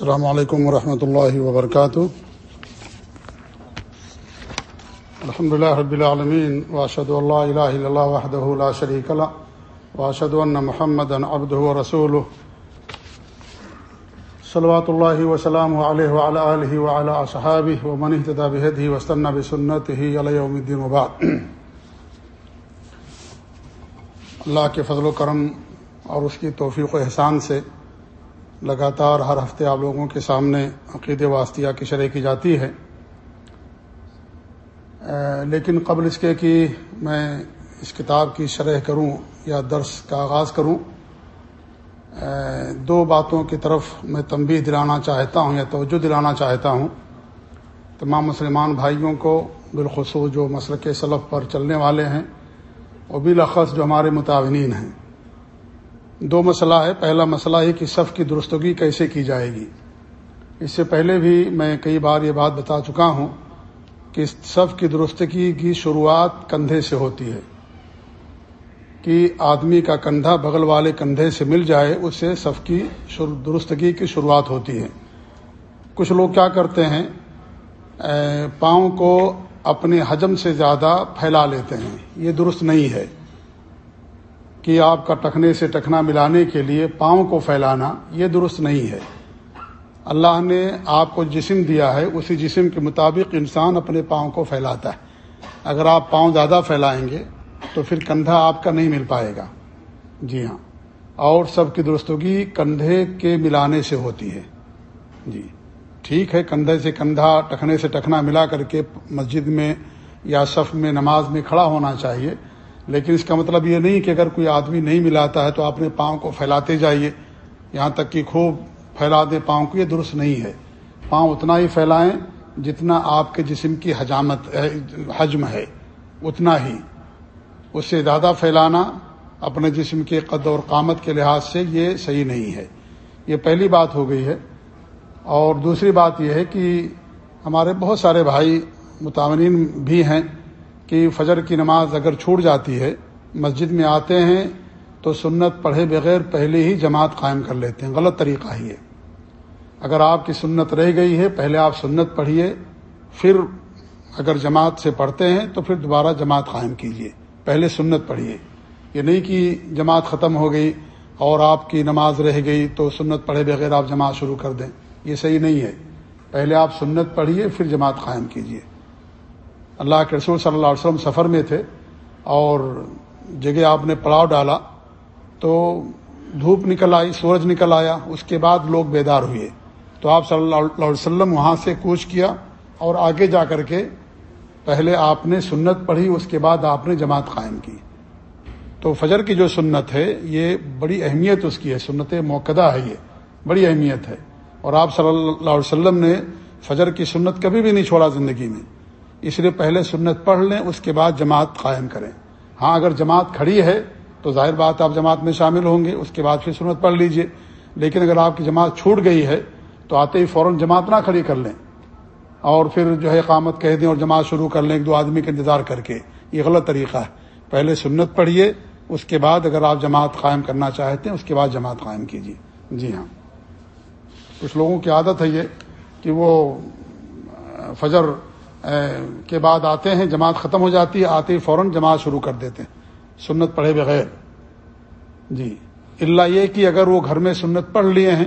السلام علیکم ورحمۃ اللہ وبرکاتہ۔ الحمد لله رب العالمين واشهد ان لا اله الا الله وحده لا شريك له واشهد ان محمدا عبده ورسوله صلوات الله وسلامه عليه وعلى اله وعلى اصحابه ومن اهتدى بهديه واستنى بسنته الى يوم الدين وبعد۔ اللہ کے فضل و کرم اور اس کی توفیق و احسان سے لگاتار ہر ہفتے آپ لوگوں کے سامنے عقید واسطیہ کی شرح کی جاتی ہے۔ لیکن قبل اس کے کہ میں اس کتاب کی شرح کروں یا درس کا آغاز کروں دو باتوں کی طرف میں تنبیہ دلانا چاہتا ہوں یا توجہ دلانا چاہتا ہوں۔ تمام مسلمان بھائیوں کو بالخصوص جو مسلک سلف پر چلنے والے ہیں، اور بالاخص جو ہمارے متعینین ہیں۔ دو مسئلہ ہے۔ پہلا مسئلہ یہ کہ صف کی درستگی کیسے کی جائے گی۔ اس سے پہلے بھی میں کئی بار یہ بات بتا چکا ہوں کہ صف کی درستگی کی شروعات کندھے سے ہوتی ہے۔ کہ آدمی کا کندھا بغل والے کندھے سے مل جائے، اس سے صف کی درستگی کی شروعات ہوتی ہے۔ کچھ لوگ کیا کرتے ہیں؟ پاؤں کو اپنے حجم سے زیادہ پھیلا لیتے ہیں۔ یہ درست نہیں ہے۔ کہ آپ کا ٹکنے سے ٹکنا ملانے کے لیے پاؤں کو پھیلانا یہ درست نہیں ہے۔ اللہ نے آپ کو جسم دیا ہے، اسی جسم کے مطابق انسان اپنے پاؤں کو پھیلاتا ہے۔ اگر آپ پاؤں زیادہ پھیلائیں گے تو پھر کندھا آپ کا نہیں مل پائے گا۔ جی ہاں۔ اور سب کی درستگی کندھے کے ملانے سے ہوتی ہے۔ جی۔ ٹھیک ہے، کندھے سے کندھا، ٹکنے سے ٹکنا ملا کر کے مسجد میں یا صف میں نماز میں کھڑا ہونا چاہیے۔ لیکن اس کا مطلب یہ نہیں کہ اگر کوئی آدمی نہیں ملاتا ہے تو اپنے پاؤں کو پھیلاتے جائیے۔ یہاں تک کہ خوب پھیلا دیں پاؤں کو، یہ درست نہیں ہے۔ پاؤں اتنا ہی پھیلائیں جتنا آپ کے جسم کی حجامت حجم ہے۔ اتنا ہی۔ اس سے زیادہ پھیلانا اپنے جسم کے قد اور قامت کے لحاظ سے یہ صحیح نہیں ہے۔ یہ پہلی بات ہو گئی ہے۔ اور دوسری بات یہ ہے کہ ہمارے بہت سارے بھائی متعین بھی ہیں۔ کہ فجر کی نماز اگر چھوٹ جاتی ہے، مسجد میں آتے ہیں تو سنت پڑھے بغیر پہلے ہی جماعت قائم کر لیتے ہیں۔ غلط طریقہ ہی ہے۔ اگر آپ کی سنت رہ گئی ہے، پہلے آپ سنت پڑھیے، پھر اگر جماعت سے پڑھتے ہیں تو پھر دوبارہ جماعت قائم کیجیے۔ پہلے سنت پڑھیے۔ یہ نہیں کہ جماعت ختم ہو گئی اور آپ کی نماز رہ گئی تو سنت پڑھے بغیر آپ جماعت شروع کر دیں۔ یہ صحیح نہیں ہے۔ پہلے آپ سنت پڑھیے، پھر جماعت قائم کیجیے۔ اللہ کے رسول صلی اللہ علیہ وسلم سفر میں تھے اور جگہ آپ نے پڑاؤ ڈالا تو دھوپ نکل آئی، سورج نکل آیا، اس کے بعد لوگ بیدار ہوئے۔ تو آپ صلی اللہ علیہ وسلم وہاں سے کوچ کیا اور آگے جا کر کے پہلے آپ نے سنت پڑھی، اس کے بعد آپ نے جماعت قائم کی۔ تو فجر کی جو سنت ہے، یہ بڑی اہمیت اس کی ہے، سنت موقع ہے یہ، بڑی اہمیت ہے۔ اور آپ صلی اللہ علیہ وسلم نے فجر کی سنت کبھی بھی نہیں چھوڑا زندگی میں۔ اس لیے پہلے سنت پڑھ لیں، اس کے بعد جماعت قائم کریں۔ ہاں اگر جماعت کھڑی ہے تو ظاہر بات آپ جماعت میں شامل ہوں گے، اس کے بعد پھر سنت پڑھ لیجیے۔ لیکن اگر آپ کی جماعت چھوٹ گئی ہے تو آتے ہی فوراً جماعت نہ کھڑی کر لیں۔ اور پھر جو ہے قامت کہہ دیں اور جماعت شروع کر لیں، ایک دو آدمی کا انتظار کر کے۔ یہ غلط طریقہ ہے۔ پہلے سنت پڑھیے، اس کے بعد اگر آپ جماعت قائم کرنا چاہتے ہیں، اس کے بعد جماعت قائم کیجیے جی ہاں۔ کچھ لوگوں کی عادت ہے یہ کہ وہ فجر کے بعد آتے ہیں، جماعت ختم ہو جاتی ہے، آتے ہی فوراً جماعت شروع کر دیتے ہیں۔ سنت پڑھے بغیر۔ جی۔ اللہ یہ کہ اگر وہ گھر میں سنت پڑھ لیے ہیں،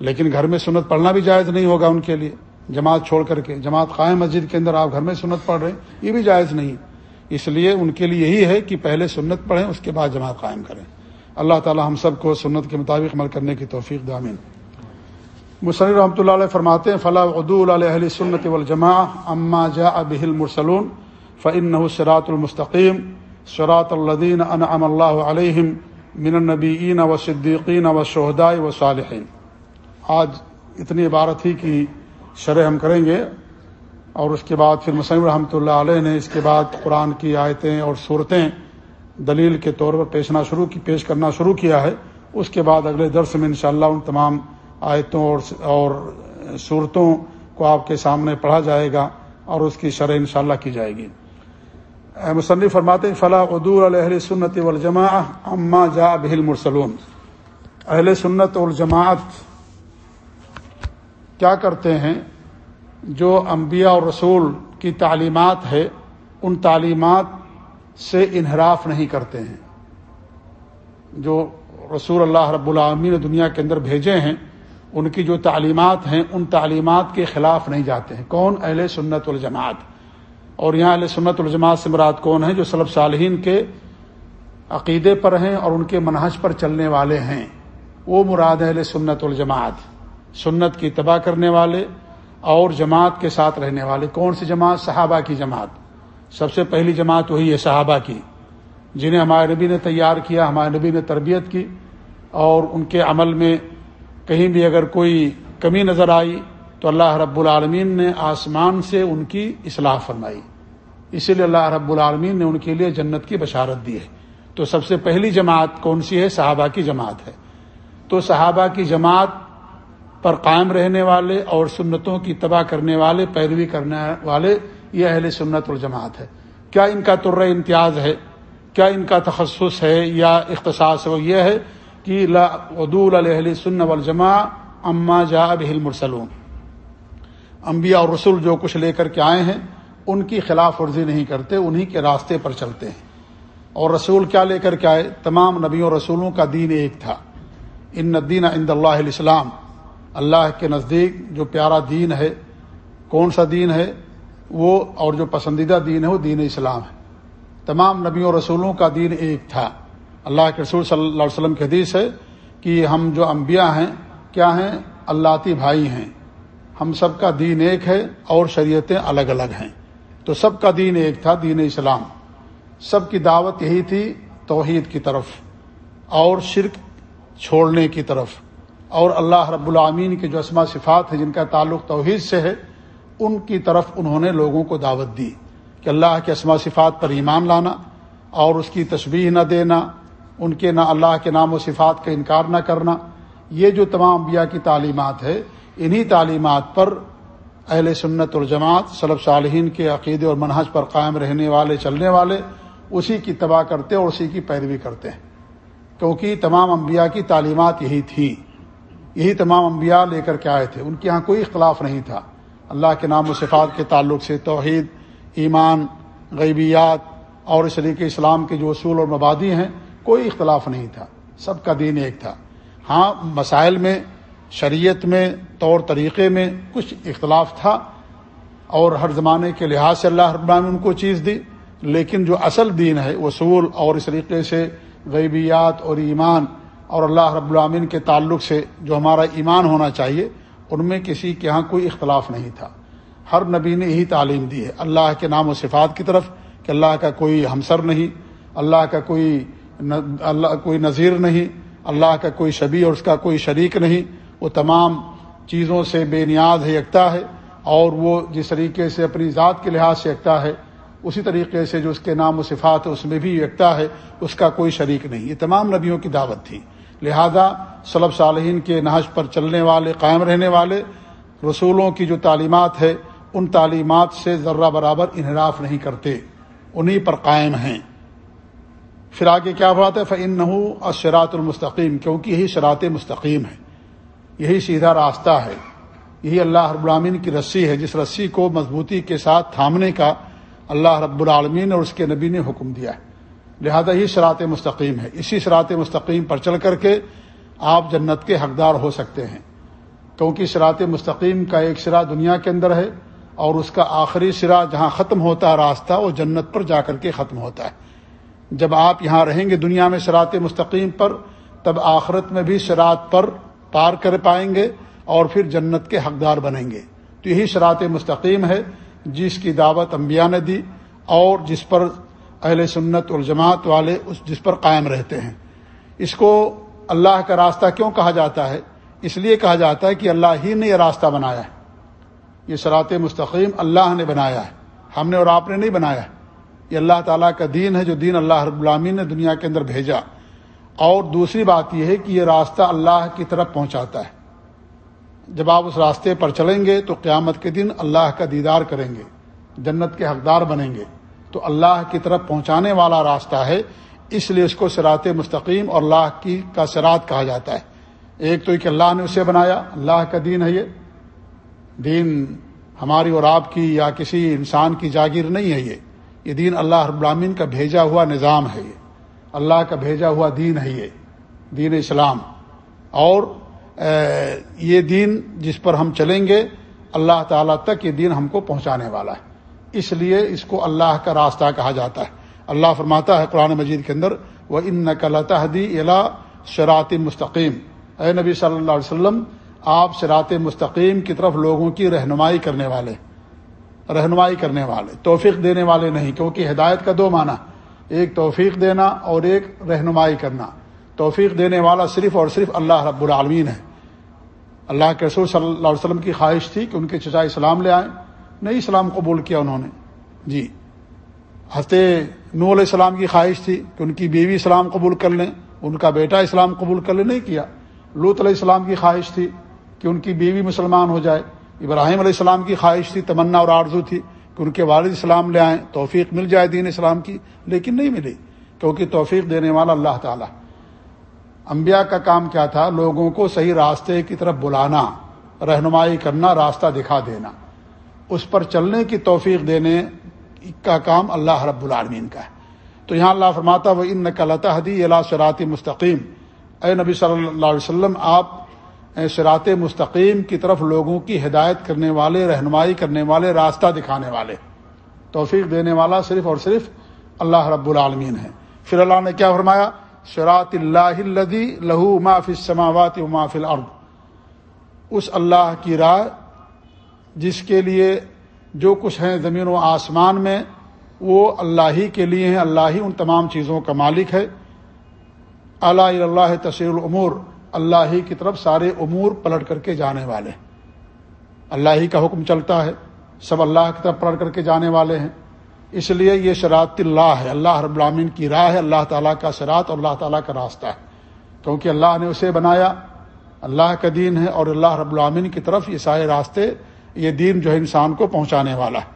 لیکن گھر میں سنت پڑھنا بھی جائز نہیں ہوگا ان کے لیے۔ جماعت چھوڑ کر کے، جماعت قائم مسجد کے اندر آپ گھر میں سنت پڑھ رہے ہیں، یہ بھی جائز نہیں اس لیے ان کے لیے یہی ہے کہ پہلے سنت پڑھیں، اس کے بعد جماعت قائم کریں۔ اللہ تعالی ہم سب کو سنت کے مطابق عمل کرنے کی توفیق دامین مصنف رحمۃ اللہ علیہ فرماتے ہیں فلاح ادو علیہ سنت والجماع اما جا ابل مرسلون فعن سرات المستقیم شراط الدین انعم اللہ علیہم من النبیین و صدیقین و شہداء و صالحین آج اتنی عبارت ہی کی شرح ہم کریں گے، اور اس کے بعد پھر مصنف رحمۃ اللہ علیہ نے اس کے بعد قرآن کی آیتیں اور صورتیں دلیل کے طور پر پیشنا شروع کی، پیش کرنا شروع کیا ہے۔ اس کے بعد اگلے درس میں انشاءاللہ ان تمام آیتوں اور اور صورتوں کو آپ کے سامنے پڑھا جائے گا اور اس کی شرح انشاءاللہ کی جائے گی۔ مصنف فرماتے فلاح ادور علیہ سنت والجماع اما جا بہل مرسلون اہل سنت والجماعت کیا کرتے ہیں؟ جو انبیاء اور رسول کی تعلیمات ہے، ان تعلیمات سے انحراف نہیں کرتے ہیں۔ جو رسول اللہ رب العالمین نے دنیا کے اندر بھیجے ہیں ان کی جو تعلیمات ہیں، ان تعلیمات کے خلاف نہیں جاتے ہیں۔ کون؟ اہل سنت الجماعت اور یہاں اہل سنت الجماعت سے مراد کون ہیں؟ جو صلب صالحین کے عقیدے پر ہیں اور ان کے منحج پر چلنے والے ہیں۔ وہ مراد اہل سنت الجماعت سنت کی تباہ کرنے والے اور جماعت کے ساتھ رہنے والے۔ کون سی جماعت؟ صحابہ کی جماعت۔ سب سے پہلی جماعت وہی ہے، صحابہ کی۔ جنہیں ہمارے نبی نے تیار کیا، ہمارے نبی نے تربیت کی اور ان کے عمل میں کہیں بھی اگر کوئی کمی نظر آئی تو اللہ رب العالمین نے آسمان سے ان کی اصلاح فرمائی۔ اسی لیے اللہ رب العالمین نے ان کے لیے جنت کی بشارت دی ہے۔ تو سب سے پہلی جماعت کون سی ہے؟ صحابہ کی جماعت ہے۔ تو صحابہ کی جماعت پر قائم رہنے والے اور سنتوں کی تباہ کرنے والے، پیروی کرنے والے یہ اہل سنت الجماعت ہے۔ کیا ان کا تر امتیاز ہے؟ کیا ان کا تخصص ہے یا اختصاص وہ یہ ہے کہ ادول الہل سن والجماع اما جا بہل مرسلون انبیاء اور رسول جو کچھ لے کر کے آئے ہیں، ان کی خلاف ورزی نہیں کرتے، انہی کے راستے پر چلتے ہیں۔ اور رسول کیا لے کر کے آئے؟ تمام نبیوں رسولوں کا دین ایک تھا۔ ان ندین عند اللہ علیہ السلام اللہ کے نزدیک جو پیارا دین ہے، کون سا دین ہے؟ وہ اور جو پسندیدہ دین ہے، وہ دین اسلام ہے۔ تمام نبیوں رسولوں کا دین ایک تھا۔ اللہ کے رسول صلی اللہ علیہ وسلم کی حدیث ہے کہ ہم جو انبیاء ہیں، کیا ہیں؟ اللہ بھائی ہیں۔ ہم سب کا دین ایک ہے اور شریعتیں الگ الگ ہیں۔ تو سب کا دین ایک تھا، دین اسلام۔ سب کی دعوت یہی تھی، توحید کی طرف اور شرک چھوڑنے کی طرف۔ اور اللہ رب العامین کے جو اسما صفات ہیں، جن کا تعلق توحید سے ہے، ان کی طرف انہوں نے لوگوں کو دعوت دی کہ اللہ کے اسما صفات پر ایمان لانا اور اس کی تشبیح نہ دینا ان کے نہ اللہ کے نام و صفات کا انکار نہ کرنا۔ یہ جو تمام انبیاء کی تعلیمات ہے، انہی تعلیمات پر اہل سنت اور جماعت صلب صالحین کے عقیدے اور منحج پر قائم رہنے والے، چلنے والے، اسی کی تباہ کرتے اور اسی کی پیروی کرتے ہیں۔ کیونکہ تمام انبیاء کی تعلیمات یہی تھی۔ یہی تمام انبیاء لے کر کے آئے تھے۔ ان کے یہاں کوئی اختلاف نہیں تھا۔ اللہ کے نام و صفات کے تعلق سے توحید، ایمان، غیبیات اور شریک اسلام کے جو اصول اور مبادی ہیں کوئی اختلاف نہیں تھا۔ سب کا دین ایک تھا۔ ہاں مسائل میں، شریعت میں، طور طریقے میں کچھ اختلاف تھا اور ہر زمانے کے لحاظ سے اللہ رب نے ان کو چیز دی، لیکن جو اصل دین ہے، اصول اور اس طریقے سے غیبیات اور ایمان اور اللہ رب العامین کے تعلق سے جو ہمارا ایمان ہونا چاہیے، ان میں کسی کے ہاں کوئی اختلاف نہیں تھا۔ ہر نبی نے یہی تعلیم دی ہے۔ اللہ کے نام و صفات کی طرف کہ اللہ کا کوئی ہمسر نہیں، اللہ کا کوئی اللہ کوئی نظیر نہیں، اللہ کا کوئی شبی اور اس کا کوئی شریک نہیں۔ وہ تمام چیزوں سے بے نیاز ہے، یکتا ہے۔ اور وہ جس طریقے سے اپنی ذات کے لحاظ سے یکتا ہے، اسی طریقے سے جو اس کے نام و صفات ہے اس میں بھی یکتا ہے، اس کا کوئی شریک نہیں۔ یہ تمام نبیوں کی دعوت تھی۔ لہذا صلب صالحین کے نہج پر چلنے والے، قائم رہنے والے، رسولوں کی جو تعلیمات ہے ان تعلیمات سے ذرہ برابر انحراف نہیں کرتے۔ انہی پر قائم ہیں۔ پھر آگے کیا بات ہے؟ فعن نہ شراط المستقیم کیونکہ یہی شراط مستقیم ہے، یہی سیدھا راستہ ہے، یہی اللہ رب العالمین کی رسی ہے، جس رسی کو مضبوطی کے ساتھ تھامنے کا اللہ رب العالمین اور اس کے نبی نے حکم دیا ہے۔ لہذا یہ شراط مستقیم ہے۔ اسی شراط مستقیم پر چل کر کے آپ جنت کے حقدار ہو سکتے ہیں۔ کیونکہ شراط مستقیم کا ایک سرا دنیا کے اندر ہے اور اس کا آخری سرا جہاں ختم ہوتا ہے راستہ، وہ جنت پر جا کر کے ختم ہوتا ہے۔ جب آپ یہاں رہیں گے دنیا میں شراط مستقیم پر، تب آخرت میں بھی شراط پر پار کر پائیں گے اور پھر جنت کے حقدار بنیں گے۔ تو یہی شراط مستقیم ہے جس کی دعوت انبیاء نے دی اور جس پر اہل سنت الجماعت والے اس، جس پر قائم رہتے ہیں۔ اس کو اللہ کا راستہ کیوں کہا جاتا ہے؟ اس لیے کہا جاتا ہے کہ اللہ ہی نے یہ راستہ بنایا ہے۔ یہ شراط مستقیم اللہ نے بنایا ہے۔ ہم نے اور آپ نے نہیں بنایا۔ ہے یہ اللہ تعالیٰ کا دین ہے جو دین اللہ رب العامین نے دنیا کے اندر بھیجا۔ اور دوسری بات یہ ہے کہ یہ راستہ اللہ کی طرف پہنچاتا ہے۔ جب آپ اس راستے پر چلیں گے تو قیامت کے دن اللہ کا دیدار کریں گے، جنت کے حقدار بنیں گے۔ تو اللہ کی طرف پہنچانے والا راستہ ہے، اس لیے اس کو سرات مستقیم اور اللہ کی کا سرات کہا جاتا ہے۔ ایک تو کہ اللہ نے اسے بنایا، اللہ کا دین ہے یہ۔ دین ہماری اور آپ کی یا کسی انسان کی جاگیر نہیں ہے یہ۔ یہ دین اللہ رب العالمین کا بھیجا ہوا نظام ہے یہ۔ اللہ کا بھیجا ہوا دین ہے یہ، دین اسلام۔ اور یہ دین جس پر ہم چلیں گے، اللہ تعالیٰ تک یہ دین ہم کو پہنچانے والا ہے۔ اس لیے اس کو اللہ کا راستہ کہا جاتا ہے۔ اللہ فرماتا ہے قرآن مجید کے اندر وہ ان نقل تحدی الا شراط مستقیم اے نبی صلی اللہ علیہ وسلم، آپ شراط مستقیم کی طرف لوگوں کی رہنمائی کرنے والے رہنمائی کرنے والے، توفیق دینے والے نہیں، کیونکہ ہدایت کا دو معنی، ایک توفیق دینا اور ایک رہنمائی کرنا۔ توفیق دینے والا صرف اور صرف اللہ رب العالمین ہے۔ اللہ کے رسول صلی اللہ علیہ وسلم کی خواہش تھی کہ ان کے چچا اسلام لے آئیں۔ نہیں اسلام قبول کیا انہوں نے۔ جی۔ ہنستے نو علیہ السلام کی خواہش تھی کہ ان کی بیوی اسلام قبول کر لیں، ان کا بیٹا اسلام قبول کر لیں نہیں کیا۔ لوت علیہ السلام کی خواہش تھی کہ ان کی بیوی مسلمان ہو جائے۔ ابراہیم علیہ السلام کی خواہش تھی، تمنا اور آرزو تھی کہ ان کے والد اسلام لے آئیں، توفیق مل جائے دین اسلام کی، لیکن نہیں ملی، کیونکہ توفیق دینے والا اللہ تعالیٰ۔ انبیاء کا کام کیا تھا؟ لوگوں کو صحیح راستے کی طرف بلانا، رہنمائی کرنا، راستہ دکھا دینا۔ اس پر چلنے کی توفیق دینے کا کام اللہ رب العالمین کا ہے۔ تو یہاں اللہ فرماتا وہ ان نقلتا حدی اللہ شراط مستقیم اے نبی صلی اللہ علیہ وسلم، آپ شراط مستقیم کی طرف لوگوں کی ہدایت کرنے والے، رہنمائی کرنے والے، راستہ دکھانے والے۔ توفیق دینے والا صرف اور صرف اللہ رب العالمین ہے۔ پھر اللہ نے کیا فرمایا؟ شراط اللہ الدی لہو ما فی السماوات و ما فی الارض۔ اس اللہ کی رائے جس کے لیے جو کچھ ہیں زمین و آسمان میں، وہ اللہ ہی کے لیے ہیں۔ اللہ ہی ان تمام چیزوں کا مالک ہے۔ اللہ اللہ تصیر العمور اللہ ہی کی طرف سارے امور پلٹ کر کے جانے والے ہیں۔ اللہ ہی کا حکم چلتا ہے، سب اللہ کی طرف پلٹ کر کے جانے والے ہیں۔ اس لیے یہ شراط اللہ ہے۔ اللہ رب العامین کی راہ ہے۔ اللہ تعالیٰ کا شراط اور اللہ تعالیٰ کا راستہ ہے۔ کیونکہ اللہ نے اسے بنایا، اللہ کا دین ہے اور اللہ رب العامین کی طرف یہ سارے راستے، یہ دین جو ہے انسان کو پہنچانے والا ہے۔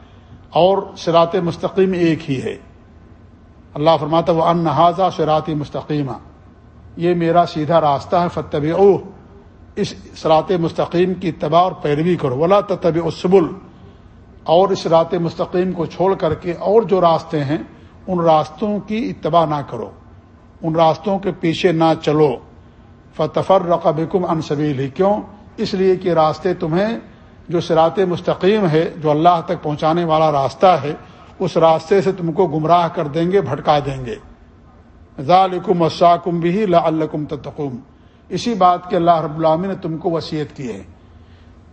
اور شراط مستقیم ایک ہی ہے۔ اللہ فرماتا وہ ان نہذا شراط مستقیمہ یہ میرا سیدھا راستہ ہے فتب اس سرات مستقیم کی اتباع اور پیروی کرو۔ ولا تب اسبل اور اس رات مستقیم کو چھوڑ کر کے اور جو راستے ہیں، ان راستوں کی اتباع نہ کرو۔ ان راستوں کے پیچھے نہ چلو۔ فتفر رقبکم انصبیل ہی کیوں؟ اس لیے کہ راستے تمہیں جو سرات مستقیم ہے، جو اللہ تک پہنچانے والا راستہ ہے، اس راستے سے تم کو گمراہ کر دیں گے، بھٹکا دیں گے۔ ذالکم وساکم بھی لعلکم تتقوم اسی بات کے اللہ رب العامی نے تم کو وصیت کی ہے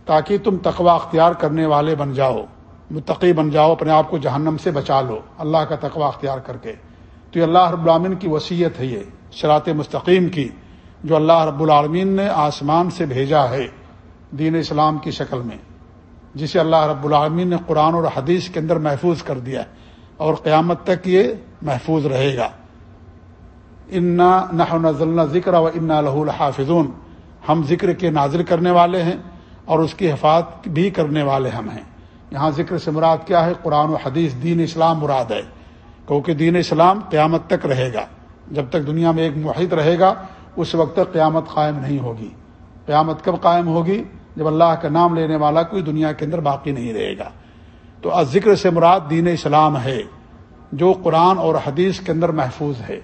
تاکہ تم تقوا اختیار کرنے والے بن جاؤ، متقی بن جاؤ، اپنے آپ کو جہنم سے بچا لو۔ اللہ کا تقوا اختیار کر کے۔ تو یہ اللہ رب العامن کی وصیت ہے یہ شراط مستقیم کی، جو اللہ رب العالمین نے آسمان سے بھیجا ہے دین اسلام کی شکل میں، جسے اللہ رب العالمین نے قرآن اور حدیث کے اندر محفوظ کر دیا ہے۔ اور قیامت تک یہ محفوظ رہے گا۔ انا نہ نزلنا ذکر و انا لہ الحافظون ہم ذکر کے نازل کرنے والے ہیں اور اس کی حفاظت بھی کرنے والے ہم ہیں۔ یہاں ذکر سے مراد کیا ہے؟ قرآن و حدیث، دین اسلام مراد ہے۔ کیونکہ دین اسلام قیامت تک رہے گا۔ جب تک دنیا میں ایک معاہد رہے گا، اس وقت تک قیامت قائم نہیں ہوگی۔ قیامت کب قائم ہوگی؟ جب اللہ کا نام لینے والا کوئی دنیا کے اندر باقی نہیں رہے گا۔ تو ذکر سے مراد دین اسلام ہے، جو قرآن اور حدیث کے اندر محفوظ ہے۔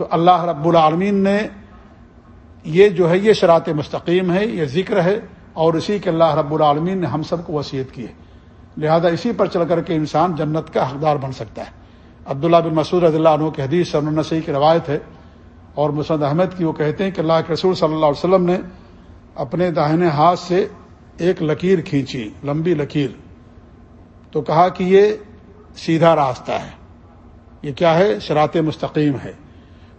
تو اللہ رب العالمین نے یہ جو ہے یہ شرات مستقیم ہے، یہ ذکر ہے اور اسی کے اللہ رب العالمین نے ہم سب کو وصیت کی ہے۔ لہذا اسی پر چل کر کے انسان جنت کا حقدار بن سکتا ہے۔ عبداللہ بن مسعود رضی اللہ عنہ کے حدیث سر نسی کی روایت ہے اور مسند احمد کی وہ کہتے ہیں کہ اللہ کے رسول صلی اللہ علیہ وسلم نے اپنے داہنے ہاتھ سے ایک لکیر کھینچی، لمبی لکیر۔ تو کہا کہ یہ سیدھا راستہ ہے۔ یہ کیا ہے؟ شرات مستقیم ہے۔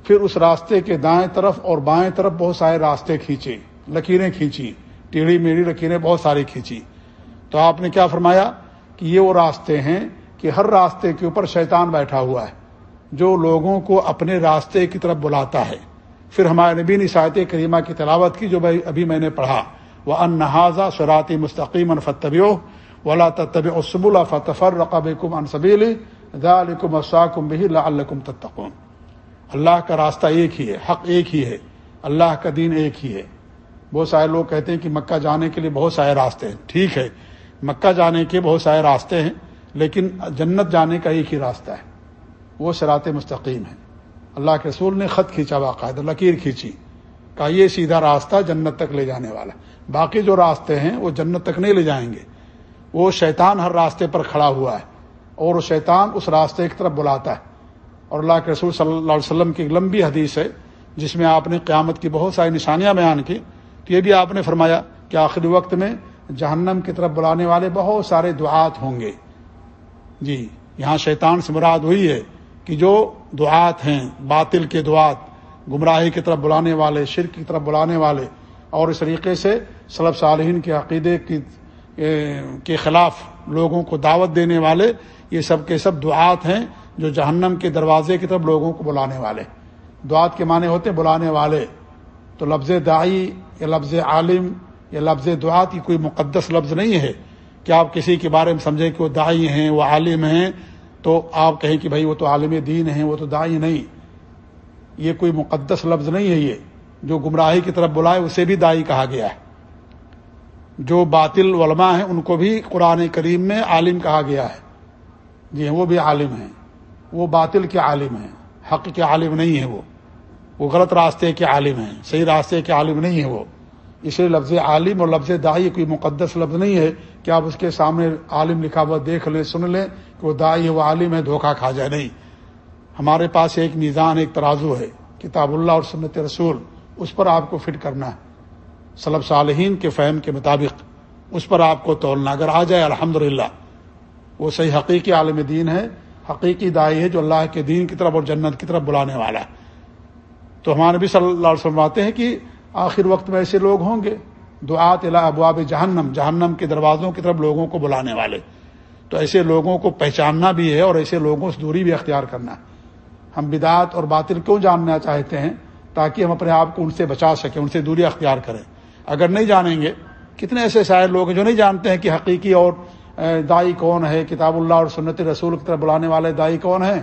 پھر اس راستے کے دائیں طرف اور بائیں طرف بہت سارے راستے کھینچے، لکیریں کھینچی ٹیڑھی میڑھی لکیریں بہت ساری کھینچی تو آپ نے کیا فرمایا کہ یہ وہ راستے ہیں کہ ہر راستے کے اوپر شیطان بیٹھا ہوا ہے، جو لوگوں کو اپنے راستے کی طرف بلاتا ہے۔ پھر ہمارے نبی نے سایت کریمہ کی تلاوت کی جو ابھی میں نے پڑھا وہ ان نہذا شراطی مستقیم فتب ولا تب اسب الفتفر رقب کم انصبیل ذالکم الساکم بھی الکم تتقون۔ اللہ کا راستہ ایک ہی ہے، حق ایک ہی ہے، اللہ کا دین ایک ہی ہے۔ بہت سارے لوگ کہتے ہیں کہ مکہ جانے کے لیے بہت سارے راستے ہیں۔ ٹھیک ہے، مکہ جانے کے بہت سارے راستے ہیں، لیکن جنت جانے کا ایک ہی راستہ ہے۔ وہ شراط مستقیم ہے۔ اللہ کے رسول نے خط کھینچا باقاعدہ، لکیر کھینچی۔ کہا یہ سیدھا راستہ جنت تک لے جانے والا۔ باقی جو راستے ہیں وہ جنت تک نہیں لے جائیں گے۔ وہ شیطان ہر راستے پر کھڑا ہوا ہے اور وہ شیطان اس راستے کی طرف بلاتا ہے۔ اور اللہ کے رسول صلی اللہ علیہ وسلم کی ایک لمبی حدیث ہے، جس میں آپ نے قیامت کی بہت ساری نشانیاں بیان کی۔ تو یہ بھی آپ نے فرمایا کہ آخری وقت میں جہنم کی طرف بلانے والے بہت سارے دعات ہوں گے۔ جی یہاں شیطان سے مراد ہوئی ہے کہ جو دعات ہیں، باطل کے دعات، گمراہی کی طرف بلانے والے، شرک کی طرف بلانے والے، اور اس طریقے سے صلب صالحین کے عقیدے کی کے خلاف لوگوں کو دعوت دینے والے، یہ سب کے سب دعات ہیں۔ جو جہنم کے دروازے کی طرف لوگوں کو بلانے والے۔ دعات کے معنی ہوتے بلانے والے۔ تو لفظ دائی یا لفظ عالم یا لفظ دعات یہ کوئی مقدس لفظ نہیں ہے۔ کہ آپ کسی کے بارے میں سمجھیں کہ وہ دائی ہیں، وہ عالم ہیں، تو آپ کہیں کہ بھائی وہ تو عالم دین ہیں، وہ تو دائی نہیں۔ یہ کوئی مقدس لفظ نہیں ہے یہ۔ جو گمراہی کی طرف بلائے، اسے بھی دائی کہا گیا ہے۔ جو باطل علماء ہیں، ان کو بھی قرآن کریم میں عالم کہا گیا ہے۔ جی ہاں، وہ بھی عالم ہیں۔ وہ باطل کے عالم ہیں۔ حق کے عالم نہیں ہے وہ۔ وہ غلط راستے کے عالم ہیں۔ صحیح راستے کے عالم نہیں ہے وہ۔ اس لیے لفظ عالم اور لفظ دائی کوئی مقدس لفظ نہیں ہے کہ آپ اس کے سامنے عالم لکھا ہوا دیکھ لیں، سن لیں کہ وہ دائی ہے، وہ عالم ہے، دھوکہ کھا جائے۔ نہیں۔ ہمارے پاس ایک میزان، ایک ترازو ہے۔ کتاب اللہ اور سنت رسول، اس پر آپ کو فٹ کرنا ہے۔ صلب صالحین کے فہم کے مطابق اس پر آپ کو تولنا۔ اگر آ جائے الحمد وہ صحیح حقیقی عالم دین ہے۔ حقیقی دائی ہے جو اللہ کے دین کی طرف اور جنت کی طرف بلانے والا ہے۔ تو ہمارے بھی صلی اللہ علیہ وسلم آتے ہیں کہ آخر وقت میں ایسے لوگ ہوں گے۔ دعات الا ابواب جہنم جہنم کے دروازوں کی طرف لوگوں کو بلانے والے۔ تو ایسے لوگوں کو پہچاننا بھی ہے اور ایسے لوگوں سے دوری بھی اختیار کرنا۔ ہے ہم بدعت اور باطل کیوں جاننا چاہتے ہیں؟ تاکہ ہم اپنے آپ کو ان سے بچا سکیں، ان سے دوری اختیار کریں۔ اگر نہیں جانیں گے، کتنے ایسے شاعر لوگ ہیں جو نہیں جانتے ہیں کہ حقیقی اور دائی کون ہے کتاب اللہ اور سنت رسول کی طرف بلانے والے دائی کون ہیں؟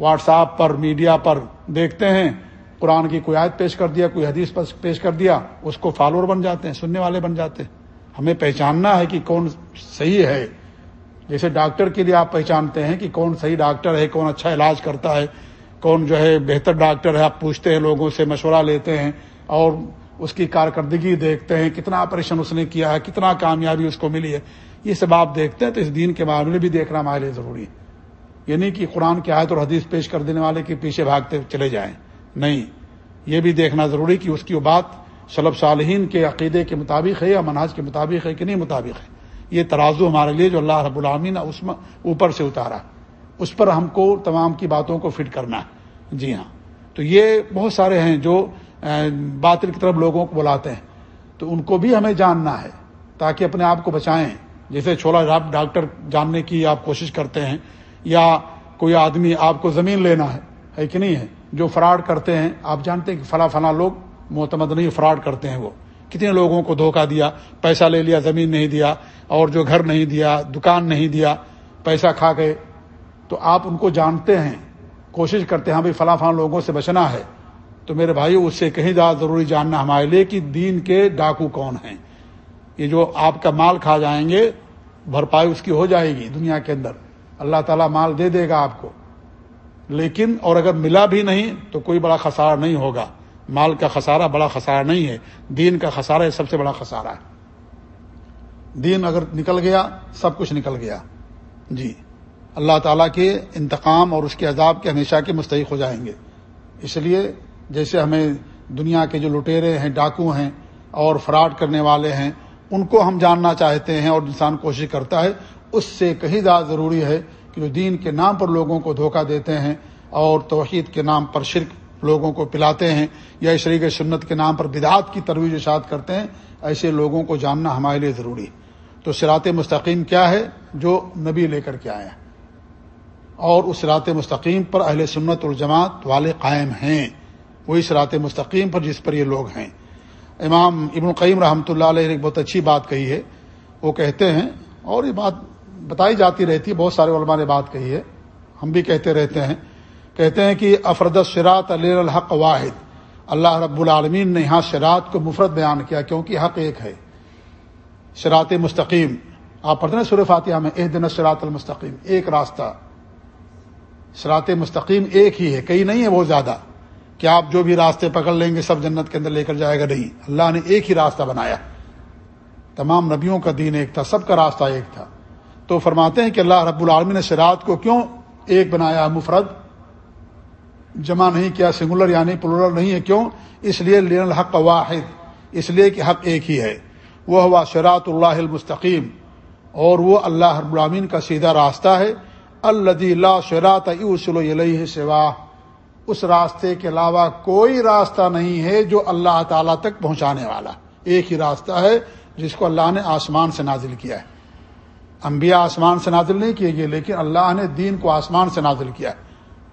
واٹس ایپ پر، میڈیا پر دیکھتے ہیں۔ قرآن کی کوئی آیت پیش کر دیا، کوئی حدیث پیش کر دیا، اس کو فالوور بن جاتے ہیں، سننے والے بن جاتے ہیں۔ ہمیں پہچاننا ہے کہ کون صحیح ہے۔ جیسے ڈاکٹر کے لیے آپ پہچانتے ہیں کہ کون صحیح ڈاکٹر ہے، کون اچھا علاج کرتا ہے، کون جو ہے بہتر ڈاکٹر ہے، آپ پوچھتے ہیں، لوگوں سے مشورہ لیتے ہیں اور اس کی کارکردگی دیکھتے ہیں، کتنا آپریشن اس نے کیا ہے، کتنا کامیابی اس کو ملی ہے۔ یہ سب آپ دیکھتے ہیں تو اس دین کے معاملے بھی دیکھنا ہمارے لیے ضروری ہے۔ یعنی کہ قرآن کی آیت اور حدیث پیش کر دینے والے کے پیچھے بھاگتے چلے جائیں۔ نہیں، یہ بھی دیکھنا ضروری کہ اس کی وہ بات شلب صالحین کے عقیدے کے مطابق ہے یا مناج کے مطابق ہے کہ نہیں مطابق ہے۔ یہ ترازو ہمارے لیے جو اللہ رب العامین اس میں اوپر سے اتارا۔ اس پر ہم کو تمام کی باتوں کو فٹ کرنا ہے۔ جی ہاں۔ تو یہ بہت سارے ہیں جو باطل کی طرف لوگوں کو بلاتے ہیں۔ تو ان کو بھی ہمیں جاننا ہے تاکہ اپنے آپ کو بچائیں۔ جیسے چھوڑا ڈاکٹر جاننے کی آپ کوشش کرتے ہیں یا کوئی آدمی آپ کو زمین لینا ہے ہے کہ نہیں ہے؟ جو فراڈ کرتے ہیں، آپ جانتے ہیں کہ فلاں فلاں لوگ معتمد نہیں، فراڈ کرتے ہیں وہ۔ کتنے لوگوں کو دھوکہ دیا، پیسہ لے لیا، زمین نہیں دیا، اور جو گھر نہیں دیا، دکان نہیں دیا، پیسہ کھا گئے۔ تو آپ ان کو جانتے ہیں، کوشش کرتے ہیں ہاں بھائی، فلاں فلاں لوگوں سے بچنا ہے۔ تو میرے بھائی اس سے کہیں زیادہ ضروری جاننا ہمارے لیے کہ دین کے ڈاکو کون ہیں۔ یہ جو آپ کا مال کھا جائیں گے، بھرپائی اس کی ہو جائے گی دنیا کے اندر۔ اللہ تعالیٰ مال دے دے گا آپ کو۔ لیکن اور اگر ملا بھی نہیں تو کوئی بڑا خسارہ نہیں ہوگا۔ مال کا خسارہ بڑا خسارہ نہیں ہے۔ دین کا خسارہ سب سے بڑا خسارہ ہے۔ دین اگر نکل گیا، سب کچھ نکل گیا۔ جی۔ اللہ تعالیٰ کے انتقام اور اس کے عذاب کے ہمیشہ کے مستحق ہو جائیں گے۔ اس لیے جیسے ہمیں دنیا کے جو لٹیرے ہیں، ڈاکو ہیں اور فراڈ کرنے والے ہیں ان کو ہم جاننا چاہتے ہیں اور انسان کوشش کرتا ہے، اس سے کہیں زیادہ ضروری ہے کہ جو دین کے نام پر لوگوں کو دھوکہ دیتے ہیں اور توحید کے نام پر شرک لوگوں کو پلاتے ہیں یا شریک سنت کے نام پر بدعات کی ترویج اشاعت کرتے ہیں، ایسے لوگوں کو جاننا ہمارے لیے ضروری ہے۔ تو سرات مستقیم کیا ہے؟ جو نبی لے کر کے آئے ہیں۔ اور اس سرات مستقیم پر اہل سنت الجماعت والے قائم ہیں۔ وہی سرات مستقیم پر جس پر یہ لوگ ہیں۔ امام ابن القیم رحمۃ اللہ علیہ نے ایک بہت اچھی بات کہی ہے۔ وہ کہتے ہیں، اور یہ بات بتائی جاتی رہتی ہے بہت سارے علماء نے بات کہی ہے۔ ہم بھی کہتے رہتے ہیں۔ کہتے ہیں کہ افرد شراط علی الحق واحد۔ اللہ رب العالمین نے یہاں شراط کو مفرت بیان کیا کیونکہ حق ایک ہے۔ شراط مستقیم۔ آپ پڑھتے ہیں سور فاتحہ میں؟ ایک دن سرات المستقیم۔ ایک راستہ۔ سرات مستقیم ایک ہی ہے کئی نہیں ہے بہت زیادہ۔ کہ آپ جو بھی راستے پکڑ لیں گے، سب جنت کے اندر لے کر جائے گا، نہیں۔ اللہ نے ایک ہی راستہ بنایا۔ تمام نبیوں کا دین ایک تھا، سب کا راستہ ایک تھا۔ تو فرماتے ہیں کہ اللہ رب العالمین نے سرات کو کیوں ایک بنایا مفرد؟ جمع نہیں کیا سنگولر یعنی پلورل نہیں ہے۔ کیوں؟ اس لیے لین الحق واحد۔ اس لیے کہ حق ایک ہی ہے۔ وہ ہوا شراط اللہ المستقیم۔ اور وہ اللہ رب العامین کا سیدھا راستہ ہے۔ اللہ شراط علیہ سوا اس راستے کے علاوہ کوئی راستہ نہیں ہے جو اللہ تعالی تک پہنچانے والا۔ ایک ہی راستہ ہے جس کو اللہ نے آسمان سے نازل کیا ہے۔ انبیاء آسمان سے نازل نہیں کیے گئے، لیکن اللہ نے دین کو آسمان سے نازل کیا ہے۔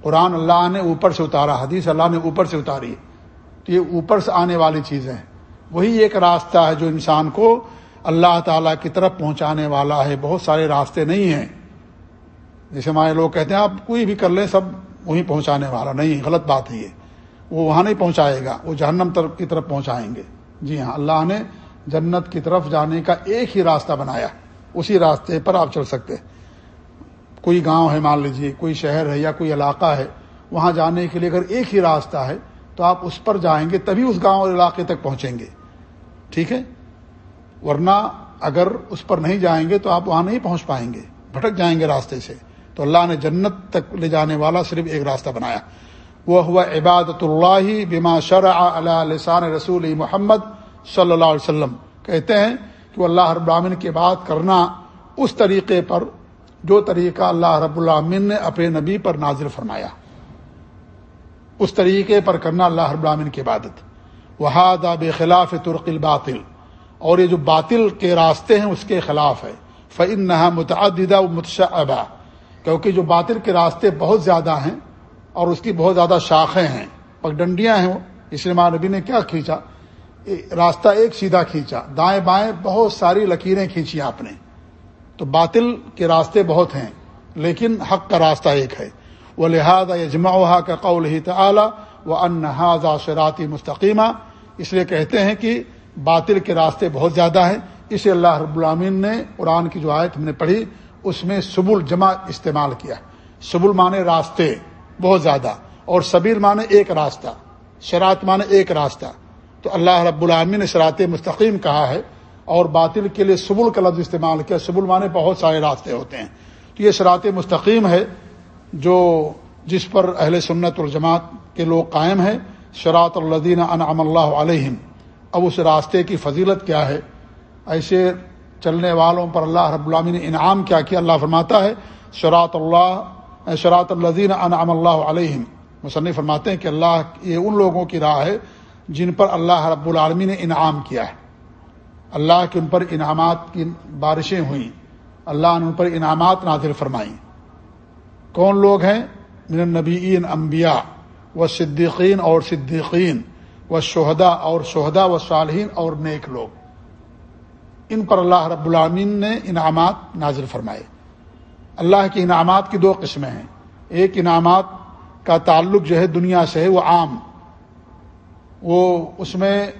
قرآن اللہ نے اوپر سے اتارا، حدیث اللہ نے اوپر سے اتاری۔ تو یہ اوپر سے آنے والی چیزیں ہیں۔ وہی ایک راستہ ہے جو انسان کو اللہ تعالیٰ کی طرف پہنچانے والا ہے۔ بہت سارے راستے نہیں ہیں۔ جیسے ہمارے لوگ کہتے ہیں، آپ کوئی بھی کر لیں، سب وہیں پہنچانے والا۔ نہیں، غلط بات ہے یہ۔ وہ وہاں نہیں پہنچائے گا، وہ جہنم طرف کی طرف پہنچائیں گے۔ جی ہاں اللہ نے جنت کی طرف جانے کا ایک ہی راستہ بنایا۔ اسی راستے پر آپ چل سکتے۔ کوئی گاؤں ہے، مان لیجیے کوئی شہر ہے یا کوئی علاقہ ہے، وہاں جانے کے لیے اگر ایک ہی راستہ ہے، تو آپ اس پر جائیں گے، تبھی اس گاؤں اور علاقے تک پہنچیں گے۔ ٹھیک ہے؟ ورنہ اگر اس پر نہیں جائیں گے، تو آپ وہاں نہیں پہنچ پائیں گے۔ بھٹک جائیں گے راستے سے۔ تو اللہ نے جنت تک لے جانے والا صرف ایک راستہ بنایا۔ وہ ہوا عبادت اللہ بما شرع علی لسان رسول محمد صلی اللہ علیہ وسلم۔ کہتے ہیں کہ وہ اللہ رب العامن کی بات کرنا اس طریقے پر جو طریقہ اللہ رب العامن نے اپنے نبی پر نازل فرمایا۔ اس طریقے پر کرنا اللہ رب العامن کی عبادت۔ وہاد بے خلاف ترق الباطل۔ اور یہ جو باطل کے راستے ہیں اس کے خلاف ہے۔ فعن نہ متعددہ متشعبہ کیونکہ جو باطل کے راستے بہت زیادہ ہیں اور اس کی بہت زیادہ شاخیں ہیں، پگڈنڈیاں ہیں اس لیے نبی نے کیا کھینچا؟ راستہ ایک سیدھا کھینچا۔ دائیں بائیں بہت ساری لکیریں کھینچی آپ نے۔ تو باطل کے راستے بہت ہیں، لیکن حق کا راستہ ایک ہے۔ وہ لہٰذا یجما کا قول ہی تعلیٰ و انحاظہ شراطی مستقیمہ اس لیے کہتے ہیں کہ باطل کے راستے بہت زیادہ ہیں۔ اسے اللہ رب العامین نے قرآن کی جو آیت ہم نے پڑھی اس میں سبل جمع استعمال کیا سبل مانے راستے بہت زیادہ اور سبیر مانے ایک راستہ شرات مانے ایک راستہ تو اللہ رب العامی نے شراط مستقیم کہا ہے اور باطل کے لیے سبل کا لفظ استعمال کیا سبل مانے بہت سارے راستے ہوتے ہیں تو یہ شراط مستقیم ہے جو جس پر اہل سنت الجماعت کے لوگ قائم ہیں شراط الدین انعام اللہ علیہم اب اس راستے کی فضیلت کیا ہے ایسے چلنے والوں پر اللہ رب العامی نے انعام کیا کیا اللہ فرماتا ہے شراط اللہ شراط الدین انعام اللہ علیہم۔ مصنف فرماتے ہیں کہ اللہ، یہ ان لوگوں کی راہ ہے جن پر اللہ رب العالمی نے انعام کیا ہے۔ اللہ کے ان پر انعامات کی بارشیں ہوئیں۔ اللہ نے ان پر انعامات نازل فرمائیں۔ کون لوگ ہیں؟ من النبیین، انبیاء و صدیقین اور صدیقین و شہدا اور شہدا و صالحین اور نیک لوگ۔ ان پر اللہ رب العامین نے انعامات نازل فرمائے۔ اللہ کے انعامات کی دو قسمیں ہیں۔ ایک انعامات کا تعلق جو ہے دنیا سے ہے وہ عام۔ وہ اس میں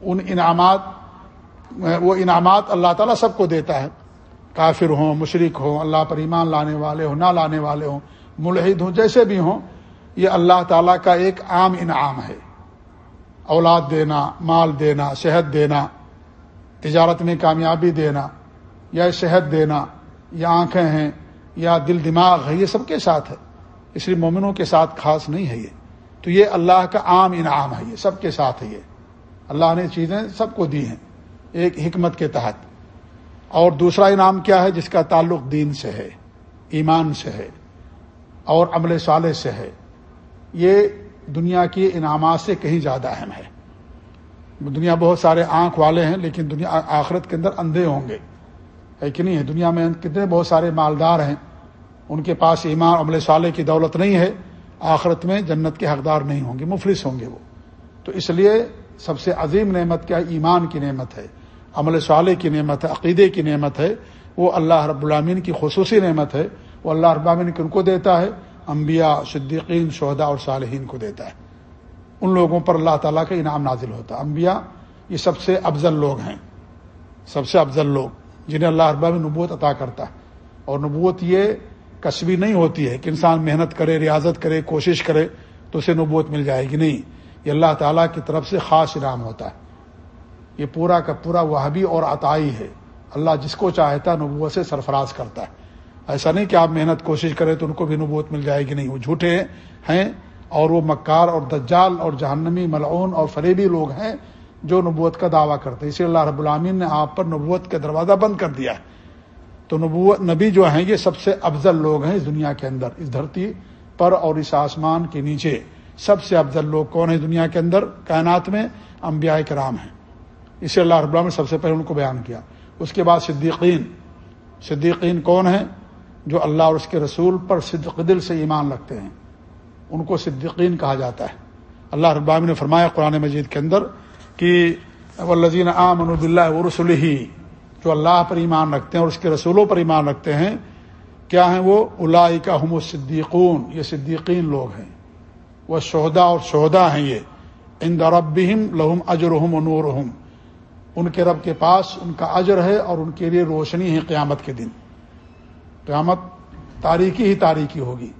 ان انعامات، وہ انعامات اللہ تعالیٰ سب کو دیتا ہے۔ کافر ہوں مشرق ہوں، اللہ پر ایمان لانے والے ہوں، نہ لانے والے ہوں، ملحد ہوں، جیسے بھی ہوں، یہ اللہ تعالیٰ کا ایک عام انعام ہے۔ اولاد دینا، مال دینا، صحت دینا تجارت میں کامیابی دینا، یا صحت دینا، یا آنکھیں ہیں، یا دل، دماغ ہے، یہ سب کے ساتھ ہے۔ اس لیے مومنوں کے ساتھ خاص نہیں ہے یہ۔ تو یہ اللہ کا عام انعام ہے یہ، سب کے ساتھ ہے یہ۔ اللہ نے چیزیں سب کو دی ہیں ایک حکمت کے تحت۔ اور دوسرا انعام کیا ہے جس کا تعلق دین سے ہے، ایمان سے ہے، اور عمل صالح سے ہے۔ یہ دنیا کی انعامات سے کہیں زیادہ اہم ہے۔ دنیا بہت سارے آنکھ والے ہیں، لیکن دنیا آخرت کے اندر اندھے ہوں گے۔ ہے کہ نہیں؟ ہے دنیا میں کتنے بہت سارے مالدار ہیں۔ ان کے پاس ایمان عمل صالح کی دولت نہیں ہے۔ آخرت میں جنت کے حقدار نہیں ہوں گے، مفلس ہوں گے وہ۔ تو اس لیے سب سے عظیم نعمت کیا؟ ایمان کی نعمت ہے۔ عمل صالح کی نعمت ہے، عقیدے کی نعمت ہے۔ وہ اللہ رب العامین کی خصوصی نعمت ہے۔ وہ اللہ رب العامین کن کو دیتا ہے، انبیاء، صدیقین شہدا اور صالحین کو دیتا ہے۔ ان لوگوں پر اللہ تعالیٰ کا انعام نازل ہوتا انبیاء یہ سب سے افضل لوگ ہیں۔ سب سے افضل لوگ جنہیں اللہ رب میں نبوت عطا کرتا ہے۔ اور نبوت یہ کسبی نہیں ہوتی ہے کہ انسان محنت کرے، ریاضت کرے، کوشش کرے تو اسے نبوت مل جائے گی۔ نہیں، یہ اللہ تعالیٰ کی طرف سے خاص انعام ہوتا ہے۔ یہ پورا کا پورا وہابی اور عطائی ہے۔ اللہ جس کو چاہتا ہے نبوت سے سرفراز کرتا ہے۔ ایسا نہیں کہ آپ محنت، کوشش کریں تو ان کو بھی نبوت مل جائے گی۔ نہیں، وہ جھوٹے ہیں اور وہ مکار اور دجال اور جہنمی ملعون اور فریبی لوگ ہیں جو نبوت کا دعویٰ کرتے ہیں۔ اسی اللہ رب العامین نے آپ پر نبوت کا دروازہ بند کر دیا ہے۔ تو نبوت، نبی جو ہیں، یہ سب سے افضل لوگ ہیں اس دنیا کے اندر، اس دھرتی پر اور اس آسمان کے نیچے۔ سب سے افضل لوگ کون ہیں دنیا کے اندر؟ کائنات میں انبیاء کرام ہیں۔ اسے اللہ رب العالمین نے سب سے پہلے ان کو بیان کیا۔ اس کے بعد صدیقین۔ صدیقین کون ہیں؟ جو اللہ اور اس کے رسول پر صدق دل سے ایمان رکھتے ہیں۔ ان کو صدیقین کہا جاتا ہے۔ اللہ رب نے فرمایا قرآن مجید کے اندر کہ ولزین عام اللہ و ہی جو اللہ پر ایمان رکھتے ہیں اور اس کے رسولوں پر ایمان رکھتے ہیں، کیا ہیں وہ؟ الائی کا ہم صدیقون یہ صدیقین لوگ ہیں۔ وہ شہدا اور شہدا ہیں یہ۔ ان دربہم لہم اجرحم و نورحم ان کے رب کے پاس ان کا اجر ہے اور ان کے لیے روشنی ہے قیامت کے دن۔ قیامت تاریخی ہی تاریخی ہوگی۔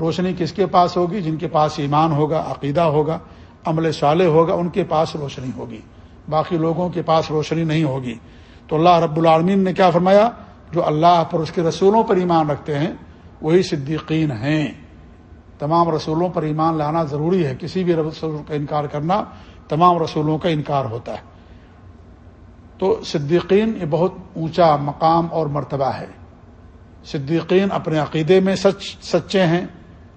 روشنی کس کے پاس ہوگی؟ جن کے پاس ایمان ہوگا، عقیدہ ہوگا، عمل صالح ہوگا، ان کے پاس روشنی ہوگی۔ باقی لوگوں کے پاس روشنی نہیں ہوگی۔ تو اللہ رب العالمین نے کیا فرمایا؟ جو اللہ پر اس کے رسولوں پر ایمان رکھتے ہیں، وہی صدیقین ہیں۔ تمام رسولوں پر ایمان لانا ضروری ہے۔ کسی بھی رسول کا انکار کرنا تمام رسولوں کا انکار ہوتا ہے۔ تو صدیقین یہ بہت اونچا مقام اور مرتبہ ہے۔ صدیقین اپنے عقیدے میں سچ، سچے ہیں۔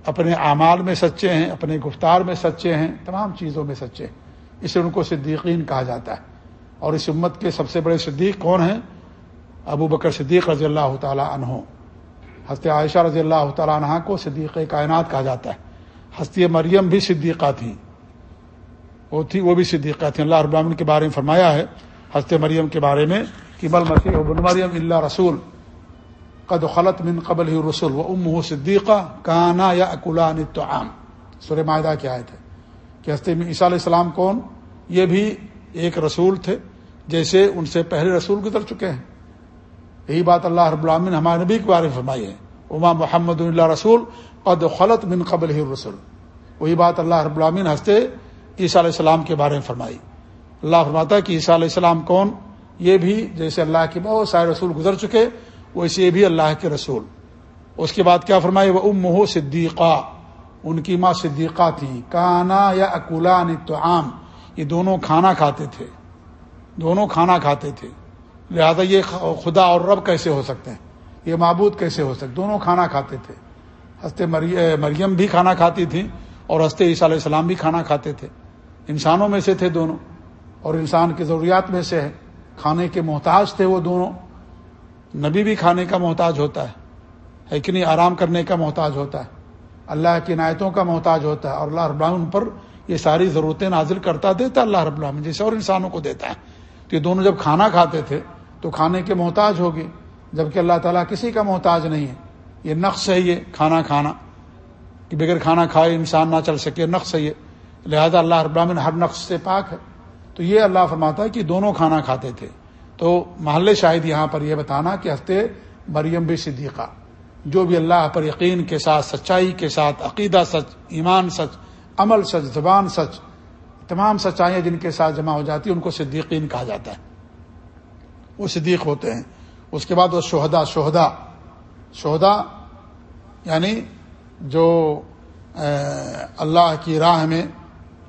اپنے اعمال میں سچے ہیں، اپنے گفتار میں سچے ہیں، تمام چیزوں میں سچے ہیں۔ اسے ان کو صدیقین کہا جاتا ہے۔ اور اس امت کے سب سے بڑے صدیق کون ہیں؟ ابو بکر صدیق رضی اللہ تعالیٰ عنہ۔ ہست عائشہ رضی اللہ تعالیٰ عنہ کو صدیق کائنات کہا جاتا ہے۔ ہستی مریم بھی صدیقہ تھیں۔ وہ تھی، وہ بھی صدیقہ تھیں۔ اللہ ابراہین کے بارے میں فرمایا ہے ہست مریم کے بارے میں کہ بل مسیح مریم اللہ رسول۔ قد خلط من قبل ہی رسول و ام صدیقہ کانا یا اکلان عام سر معاہدہ کیا آئے تھے کہ ہستے میں عیسیٰ علیہ السلام کون؟ یہ بھی ایک رسول تھے، جیسے ان سے پہلے رسول گزر چکے ہیں۔ یہی بات اللہ رب العالمین ہمارے نبی کے بارے میں فرمائی ہے۔ اما محمد اللہ رسول قد خلط من قبل ہی رسول وہی بات اللہ رب العالمین ہنستے عیسیٰ علیہ السلام کے بارے میں فرمائی۔ اللہ فرماتا کہ عیسیٰ علیہ السلام کون؟ یہ بھی جیسے اللہ کے بہت سارے رسول گزر چکے ویسے یہ بھی اللہ کے رسول۔ اس کے بعد کیا فرمائی وہ ام ہو صدیقہ۔ ان کی ماں صدیقہ تھی۔ کانا یا اکولا تو عام یہ دونوں کھانا کھاتے تھے۔ دونوں کھانا کھاتے تھے۔ لہذا یہ خدا اور رب کیسے ہو سکتے ہیں؟ یہ معبود کیسے ہو سکتے دونوں کھانا کھاتے تھے۔ ہنستے مریم بھی کھانا کھاتی تھیں اور ہنستے عیسیٰ علیہ السلام بھی کھانا کھاتے تھے۔ انسانوں میں سے تھے دونوں اور انسان کی ضروریات میں سے ہے کھانے کے محتاج تھے وہ دونوں۔ نبی بھی کھانے کا محتاج ہوتا ہے ہے کہ نہیں؟ آرام کرنے کا محتاج ہوتا ہے۔ اللہ کی عنایتوں کا محتاج ہوتا ہے اور اللہ رب العالمین پر یہ ساری ضرورتیں نازل کرتا دیتا ہے، اللہ رب العالمین جیسے اور انسانوں کو دیتا ہے۔ تو یہ دونوں جب کھانا کھاتے تھے تو کھانے کے محتاج ہوگی جبکہ اللہ تعالیٰ کسی کا محتاج نہیں ہے۔ یہ نقص ہے یہ کھانا کھانا، کہ بغیر کھانا کھائے انسان نہ چل سکے نقص ہے یہ۔ لہذا اللہ رب العالمین ہر نقص سے پاک ہے۔ تو یہ اللہ فرماتا ہے کہ دونوں کھانا کھاتے تھے۔ تو محل شاہد یہاں پر یہ بتانا کہ ہفتے مریم بھی صدیقہ، جو بھی اللہ پر یقین کے ساتھ، سچائی کے ساتھ، عقیدہ سچ، ایمان سچ، عمل سچ، زبان سچ، تمام سچائیاں جن کے ساتھ جمع ہو جاتی ہیں، ان کو صدیقین کہا جاتا ہے۔ وہ صدیق ہوتے ہیں۔ اس کے بعد وہ شہدا شہدا شہدا یعنی جو اللہ کی راہ میں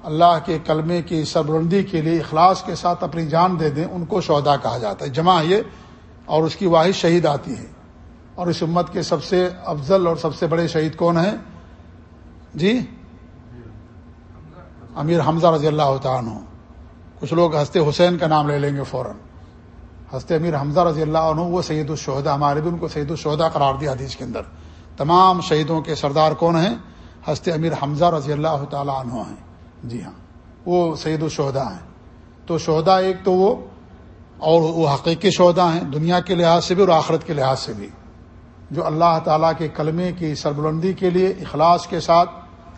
اللہ کے کلمے کی سربرندی کے لیے اخلاص کے ساتھ اپنی جان دے دیں، ان کو شہدا کہا جاتا ہے۔ جمع یہ، اور اس کی واحد شہید آتی ہے اور اس امت کے سب سے افضل اور سب سے بڑے شہید کون ہیں؟ جی؟ امیر حمزہ رضی اللہ تعالیٰ عنہ۔ کچھ لوگ ہنستے حسین کا نام لے لیں گے فوراً۔ ہنستے امیر حمزہ رضی اللہ عنہ، وہ سید الشہدا ہمارے بھی ان کو سید الشہدا قرار دیا حدیث کے اندر۔ تمام شہیدوں کے سردار کون ہیں؟ ہنستے امیر حمزہ رضی اللہ تعالیٰ عنہ ہیں۔ جی ہاں۔ وہ سید الشہدا ہیں۔ تو شہدا ایک تو وہ، اور وہ حقیقی شہدا ہیں دنیا کے لحاظ سے بھی اور آخرت کے لحاظ سے بھی۔ جو اللہ تعالیٰ کے کلمے کی سربلندی کے لیے اخلاص کے ساتھ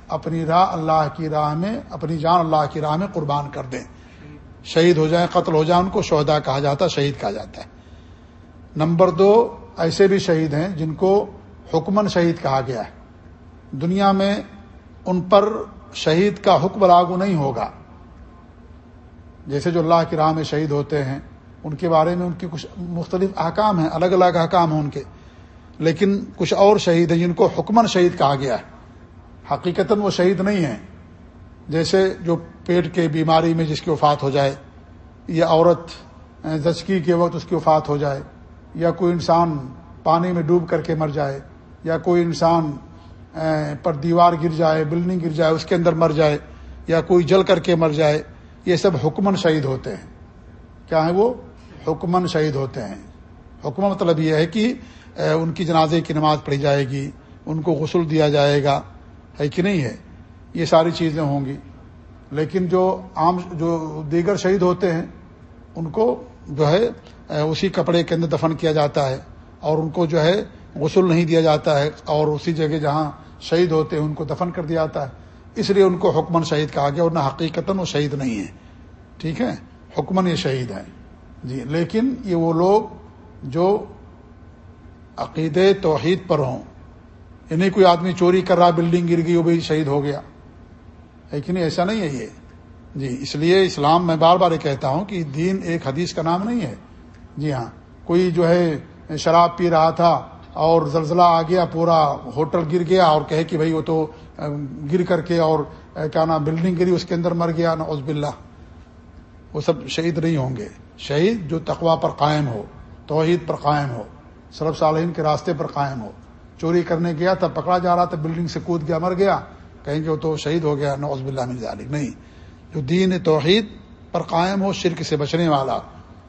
اپنی راہ اللہ کی راہ میں، اپنی جان اللہ کی راہ میں قربان کر دیں۔ شہید ہو جائیں، قتل ہو جائیں، ان کو شہدا کہا جاتا ہے، شہید کہا جاتا ہے۔ نمبر دو، ایسے بھی شہید ہیں جن کو حکمن شہید کہا گیا ہے۔ دنیا میں ان پر شہید کا حکم لاگو نہیں ہوگا۔ جیسے جو اللہ کی راہ میں شہید ہوتے ہیں، ان کے بارے میں ان کی کچھ مختلف احکام ہیں، الگ الگ احکام ہیں ان کے۔ لیکن کچھ اور شہید ہیں جن کو حکمن شہید کہا گیا ہے۔ حقیقتاً وہ شہید نہیں ہیں۔ جیسے جو پیٹ کے بیماری میں جس کی وفات ہو جائے، یا عورت زچکی کے وقت اس کی وفات ہو جائے، یا کوئی انسان پانی میں ڈوب کر کے مر جائے، یا کوئی انسان پر دیوار گر جائے، بلڈنگ گر جائے، اس کے اندر مر جائے، یا کوئی جل کر کے مر جائے، یہ سب حکمن شہید ہوتے ہیں۔ کیا ہے وہ؟ حکمن شہید ہوتے ہیں۔ حکم مطلب یہ ہے کہ ان کی جنازے کی نماز پڑھی جائے گی، ان کو غسل دیا جائے گا۔ ہے کہ نہیں ہے؟ یہ ساری چیزیں ہوں گی۔ لیکن جو عام، جو دیگر شہید ہوتے ہیں، ان کو جو ہے اسی کپڑے کے اندر دفن کیا جاتا ہے اور ان کو جو ہے، غسل نہیں دیا جاتا ہے اور اسی جگہ جہاں شہید ہوتے ہیں، ان کو دفن کر دیا جاتا ہے۔ اس لیے ان کو حکمن شہید کہا گیا اور نہ حقیقت وہ شہید نہیں ہے ٹھیک ہے؟ حکمن یہ شہید ہیں۔ جی لیکن یہ وہ لوگ جو عقید توحید پر ہوں۔ یعنی کوئی آدمی چوری کر رہا، بلڈنگ گر گئی، وہ بھی شہید ہو گیا۔ ہے کہ نہیں ایسا نہیں ہے یہ۔ جی اس لیے اسلام میں بار بار یہ کہتا ہوں کہ دین ایک حدیث کا نام نہیں ہے۔ جی ہاں کوئی جو ہے شراب پی رہا تھا اور زلزلہ آ گیا، پورا ہوٹل گر گیا اور کہے کہ بھائی وہ تو گر کر کے اور کیا نام، بلڈنگ گری، اس کے اندر مر گیا نا عزب اللہ وہ سب شہید نہیں ہوں گے۔ شہید جو تقوا پر قائم ہو، توحید پر قائم ہو، سرب صالحین کے راستے پر قائم ہو۔ چوری کرنے گیا تھا پکڑا جا رہا تھا، بلڈنگ سے کود گیا، مر گیا۔ کہیں گے وہ تو شہید ہو گیا نوز باللہ من ذالک۔ نہیں، جو دین توحید پر قائم ہو، شرک سے بچنے والا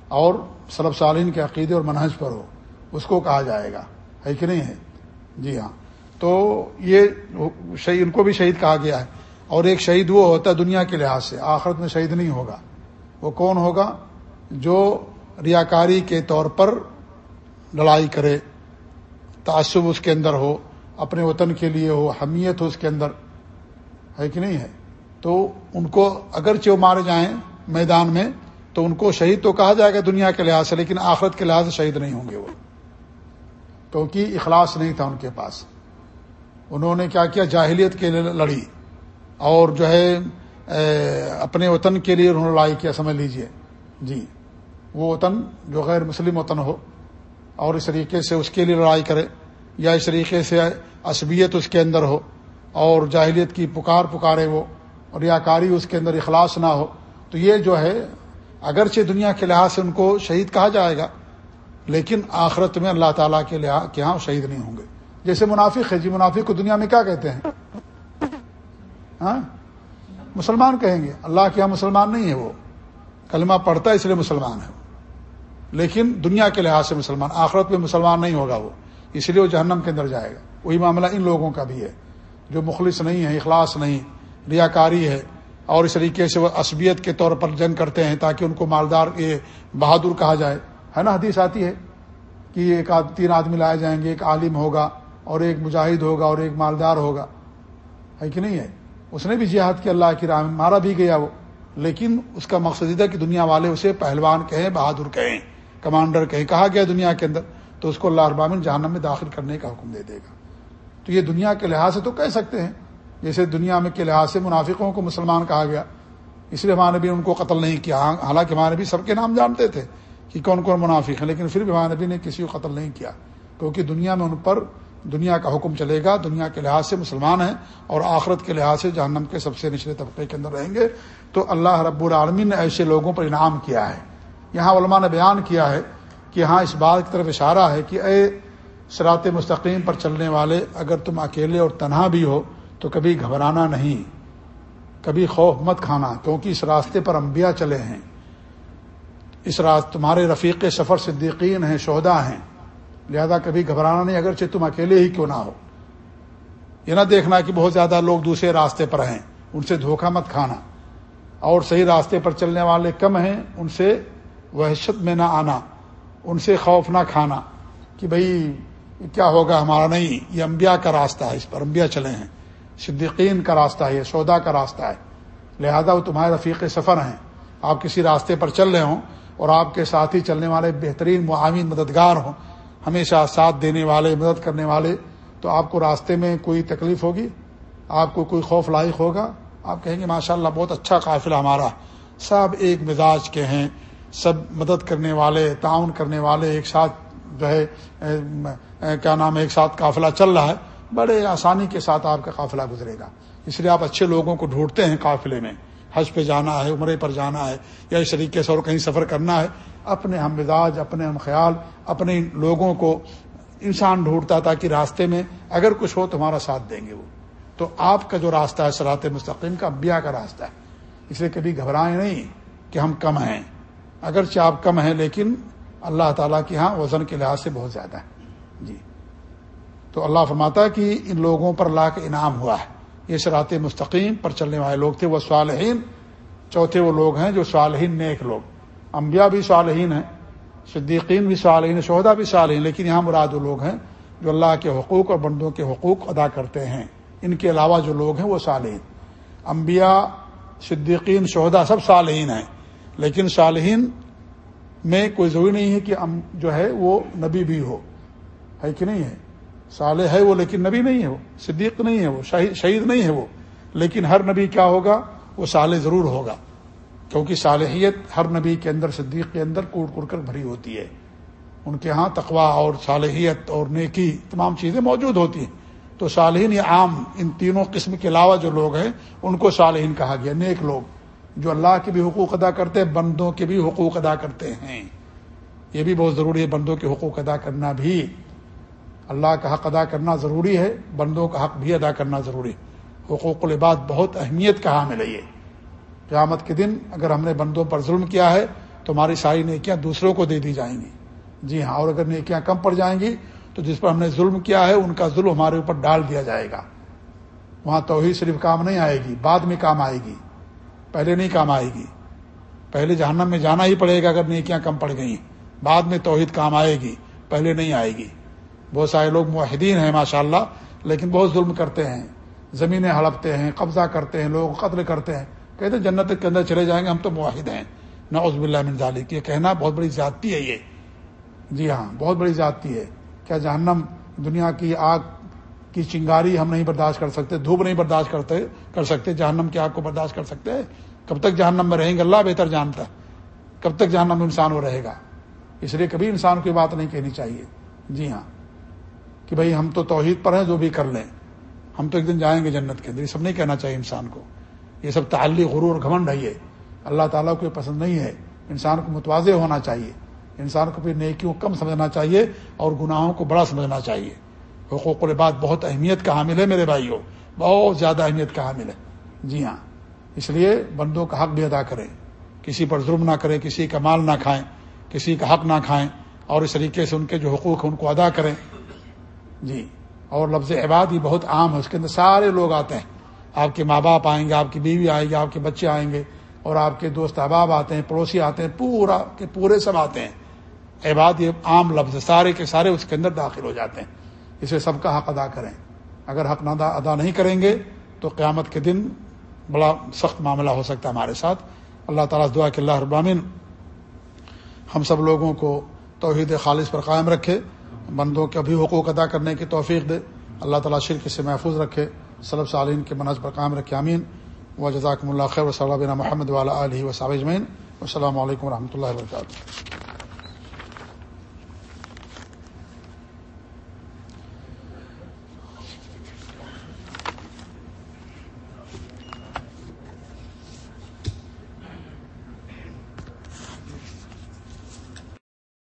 اور سلب سالین کے عقیدے اور منہج پر ہو، اس کو کہا جائے گا۔ ہے کہ نہیں ہے؟ جی ہاں۔ تو یہ شہید، ان کو بھی شہید کہا گیا ہے۔ اور ایک شہید وہ ہوتا ہے دنیا کے لحاظ سے، آخرت میں شہید نہیں ہوگا۔ وہ کون ہوگا؟ جو ریاکاری کے طور پر لڑائی کرے، تعصب اس کے اندر ہو، اپنے وطن کے لیے ہو، حمیت ہو اس کے اندر، ہے کہ نہیں ہے؟ تو ان کو اگرچہ وہ مارے جائیں میدان میں، تو ان کو شہید تو کہا جائے گا دنیا کے لحاظ سے، لیکن آخرت کے لحاظ سے شہید نہیں ہوں گے وہ۔ کیونکہ اخلاص نہیں تھا ان کے پاس۔ انہوں نے کیا کیا؟ جاہلیت کے لیے لڑی۔ اور جو ہے اپنے وطن کے لیے انہوں نے لڑائی کیا سمجھ لیجیے۔ جی۔ وہ وطن جو غیر مسلم وطن ہو، اور اس طریقے سے اس کے لیے لڑائی کرے، یا اس طریقے سے عصبیت اس کے اندر ہو، اور جاہلیت کی پکار پکارے وہ، اور ریاکاری اس کے اندر اخلاص نہ ہو، تو یہ جو ہے، اگرچہ دنیا کے لحاظ سے ان کو شہید کہا جائے گا لیکن آخرت میں اللہ تعالیٰ کے لحاظ کے یہاں شہید نہیں ہوں گے۔ جیسے منافق ہے جی منافق کو دنیا میں کیا کہتے ہیں؟ ہاں؟ مسلمان کہیں گے، اللہ کے یہاں مسلمان نہیں ہے وہ۔ کلمہ پڑھتا ہے، اس لیے مسلمان ہے لیکن دنیا کے لحاظ سے مسلمان، آخرت میں مسلمان نہیں ہوگا وہ۔ اس لیے وہ جہنم کے اندر جائے گا۔ وہی معاملہ ان لوگوں کا بھی ہے، جو مخلص نہیں ہے اخلاص نہیں، ریاکاری ہے۔ اور اس طریقے سے وہ عصبیت کے طور پر جنگ کرتے ہیں تاکہ ان کو مالدار یہ بہادر کہا جائے۔ ہے نا حدیث آتی ہے کہ ایک تین آدمی لائے جائیں گے، ایک عالم ہوگا اور ایک مجاہد ہوگا اور ایک مالدار ہوگا۔ ہے کہ نہیں ہے؟ اس نے بھی جہاد کی اللہ کی راہ میں مارا بھی گیا وہ۔ لیکن اس کا مقصد ہے کہ دنیا والے اسے پہلوان کہیں، بہادر کہیں، کمانڈر کہیں، کہا گیا دنیا کے اندر، تو اس کو اللہ ابامن جہنم میں داخل کرنے کا حکم دے دے گا۔ تو یہ دنیا کے لحاظ سے تو کہہ سکتے ہیں، جیسے دنیا میں کے لحاظ سے منافقوں کو مسلمان کہا گیا۔ اس لیے ہمارے بھی ان کو قتل نہیں کیا، حالانکہ ہمارے بھی سب کے نام جانتے تھے۔ کہ کون کون منافق ہیں، لیکن پھر بھی ہمارے نبی نے کسی کو قتل نہیں کیا۔ کیونکہ دنیا میں ان پر، دنیا کا حکم چلے گا، دنیا کے لحاظ سے مسلمان ہیں اور آخرت کے لحاظ سے جہنم کے سب سے نچلے طبقے کے اندر رہیں گے۔ تو اللہ رب العالمین نے ایسے لوگوں پر انعام کیا ہے۔ یہاں علماء نے بیان کیا ہے کہ ہاں اس بات کی طرف اشارہ ہے کہ اے سرات مستقیم پر چلنے والے، اگر تم اکیلے اور تنہا بھی ہو تو کبھی گھبرانا نہیں، کبھی خوف مت کھانا، کیونکہ اس راستے پر انبیاء چلے ہیں۔ اس راست تمہارے رفیق سفر صدیقین ہیں شہدا ہیں۔ لہذا کبھی گھبرانا نہیں، اگرچہ تم اکیلے ہی کیوں نہ ہو۔ یہ نہ دیکھنا کہ بہت زیادہ لوگ دوسرے راستے پر ہیں۔ ان سے دھوکہ مت کھانا۔ اور صحیح راستے پر چلنے والے کم ہیں، ان سے وحشت میں نہ آنا۔ ان سے خوف نہ کھانا کہ بھائی کیا ہوگا، ہمارا نہیں۔ یہ انبیاء کا راستہ ہے، اس پر انبیاء چلے ہیں۔ صدیقین کا راستہ ہے یہ سودا کا راستہ ہے۔ لہذا وہ تمہارے رفیق سفر ہیں۔ آپ کسی راستے پر چل رہے ہوں اور آپ کے ساتھ ہی چلنے والے بہترین معاون مددگار ہوں، ہمیشہ ساتھ دینے والے، مدد کرنے والے، تو آپ کو راستے میں کوئی تکلیف ہوگی؟ آپ کو کوئی خوف لائق ہوگا؟ آپ کہیں گے ماشاء اللہ بہت اچھا قافلہ ہمارا۔ سب ایک مزاج کے ہیں، سب مدد کرنے والے، تعاون کرنے والے، ایک ساتھ جو ہے کیا نام ہے، ایک ساتھ قافلہ چل رہا ہے۔ بڑے آسانی کے ساتھ آپ کا قافلہ گزرے گا۔ اس لیے آپ اچھے لوگوں کو ڈھونڈتے ہیں قافلے میں۔ حج پہ جانا ہے، عمرے پر جانا ہے، یا اس طریقے سے اور کہیں سفر کرنا ہے، اپنے ہم مزاج، اپنے ہم خیال، اپنے لوگوں کو انسان ڈھونڈتا تاکہ راستے میں اگر کچھ ہو تمہارا ساتھ دیں گے وہ۔ تو آپ کا جو راستہ ہے سرات مستقیم کا، انبیاء کا راستہ ہے۔ اس لیے کبھی گھبرائیں نہیں کہ ہم کم ہیں۔ اگرچہ آپ کم ہیں، لیکن اللہ تعالیٰ کے ہاں وزن کے لحاظ سے بہت زیادہ ہے۔ جی۔ تو اللہ فرماتا ہے کہ ان لوگوں پر اللہ کا انعام ہوا ہے۔ یہ سرات مستقیم پر چلنے والے لوگ تھے، وہ صالحین۔ چوتھے وہ لوگ ہیں جو صالحین نیک لوگ۔ انبیاء بھی صالحین ہیں، صدیقین بھی صالحین شہدا بھی صالحین، لیکن یہاں مراد وہ لوگ ہیں جو اللہ کے حقوق اور بندوں کے حقوق ادا کرتے ہیں۔ ان کے علاوہ جو لوگ ہیں وہ صالحین۔ انبیاء، صدیقین شہدا سب صالحین ہیں، لیکن صالحین میں کوئی ضروری نہیں ہے کہ جو ہے وہ نبی بھی ہو۔ ہے کہ نہیں ہے؟ صالح ہے وہ لیکن نبی نہیں ہے وہ، صدیق نہیں ہے وہ، شہید نہیں ہے وہ۔ لیکن ہر نبی کیا ہوگا؟ وہ صالح ضرور ہوگا۔ کیونکہ صالحیت ہر نبی کے اندر، صدیق کے اندر کوڑ کوڑ کر بھری ہوتی ہے۔ ان کے ہاں تقوا اور صالحیت اور نیکی تمام چیزیں موجود ہوتی ہیں۔ تو صالحین یا عام ان تینوں قسم کے علاوہ جو لوگ ہیں، ان کو صالحین کہا گیا۔ نیک لوگ جو اللہ کے بھی حقوق ادا کرتے ہیں، بندوں کے بھی حقوق ادا کرتے ہیں۔ یہ بھی بہت ضروری ہے، بندوں کے حقوق ادا کرنا بھی۔ اللہ کا حق ادا کرنا ضروری ہے، بندوں کا حق بھی ادا کرنا ضروری ہے۔ حقوق العباد بہت اہمیت کا حامل ہے یہ۔ قیامت کے دن اگر ہم نے بندوں پر ظلم کیا ہے تو ہماری ساری نیکیاں دوسروں کو دے دی جائیں گی۔ جی ہاں اور اگر نیکیاں کم پڑ جائیں گی، تو جس پر ہم نے ظلم کیا ہے، ان کا ظلم ہمارے اوپر ڈال دیا جائے گا۔ وہاں توحید صرف کام نہیں آئے گی، بعد میں کام آئے گی۔ پہلے نہیں کام آئے گی۔ پہلے جہنم میں جانا ہی پڑے گا اگر نیکیاں کم پڑ گئیں۔ بعد میں توحید کام آئے گی، پہلے نہیں آئے گی۔ بہت سارے لوگ معاہدین ہیں ماشاء اللہ لیکن بہت ظلم کرتے ہیں، زمینیں ہڑپتے ہیں، قبضہ کرتے ہیں لوگ قتل کرتے ہیں۔ کہتے ہیں جنت کے اندر چلے جائیں گے، ہم تو معاہد ہیں۔ نہ عزب اللہ ذالک، یہ کہنا بہت بڑی زیادتی ہے یہ۔ جی ہاں بہت بڑی زیادتی ہے۔ کیا جہنم دنیا کی آگ کی چنگاری ہم نہیں برداشت کر سکتے، دھوپ نہیں برداشت کرتے، کر سکتے، جہنم کی آگ کو برداشت کر سکتے۔ کب تک جہنم میں رہیں گے، اللہ بہتر جانتا ہے۔ کب تک جہنم انسان وہ رہے گا۔ اس لیے کبھی انسان کو بات نہیں کہنی چاہیے۔ جی ہاں۔ کہ بھائی ہم تو توحید پر ہیں، جو بھی کر لیں۔ ہم تو ایک دن جائیں گے جنت کے اندر۔ یہ سب نہیں کہنا چاہیے انسان کو۔ یہ سب تعلی غرور، گھمنڈ ہے یہ۔ اللہ تعالیٰ کو یہ پسند نہیں ہے۔ انسان کو متوازے ہونا چاہیے۔ انسان کو پھر نیکیوں کم سمجھنا چاہیے اور گناہوں کو بڑا سمجھنا چاہیے۔ حقوق الباد بہت اہمیت کا حامل ہے میرے بھائیوں۔ بہت زیادہ اہمیت کا حامل ہے۔ جی ہاں۔ اس لیے بندوں کا حق بھی ادا کریں۔ کسی پر ظلم نہ کریں، کسی کا مال نہ کھائیں، کسی کا حق نہ کھائیں اور اس طریقے سے ان کے جو حقوق ہیں ان کو ادا کریں۔ جی اور لفظ عباد ہی بہت عام ہے، اس کے اندر سارے لوگ آتے ہیں۔ آپ کے ماں باپ آئیں گے، آپ کی بیوی آئے گی، آپ کے بچے آئیں گے اور آپ کے دوست احباب آتے ہیں، پڑوسی آتے ہیں، پورا کے پورے سب آتے ہیں۔ عباد یہ عام لفظ سارے کے سارے اس کے اندر داخل ہو جاتے ہیں۔ اسے سب کا حق ادا کریں۔ اگر حق نہ ادا نہیں کریں گے تو قیامت کے دن بڑا سخت معاملہ ہو سکتا ہے ہمارے ساتھ۔ اللہ تعالیٰ دعا کہ اللہ ابامن ہم سب لوگوں کو توحید خالص پر قائم رکھے۔ بندوں کے بھی حقوق ادا کرنے کی توفیق دے۔ اللہ تعالیٰ شرک سے محفوظ رکھے۔ صلب صالین کے منظ پر قائم رکھے۔ امین و جزاکم اللہ خیر و صلی اللہ محمد والا علیہ و صابمین السلام علیکم و رحمۃ اللہ وبرکاتہ۔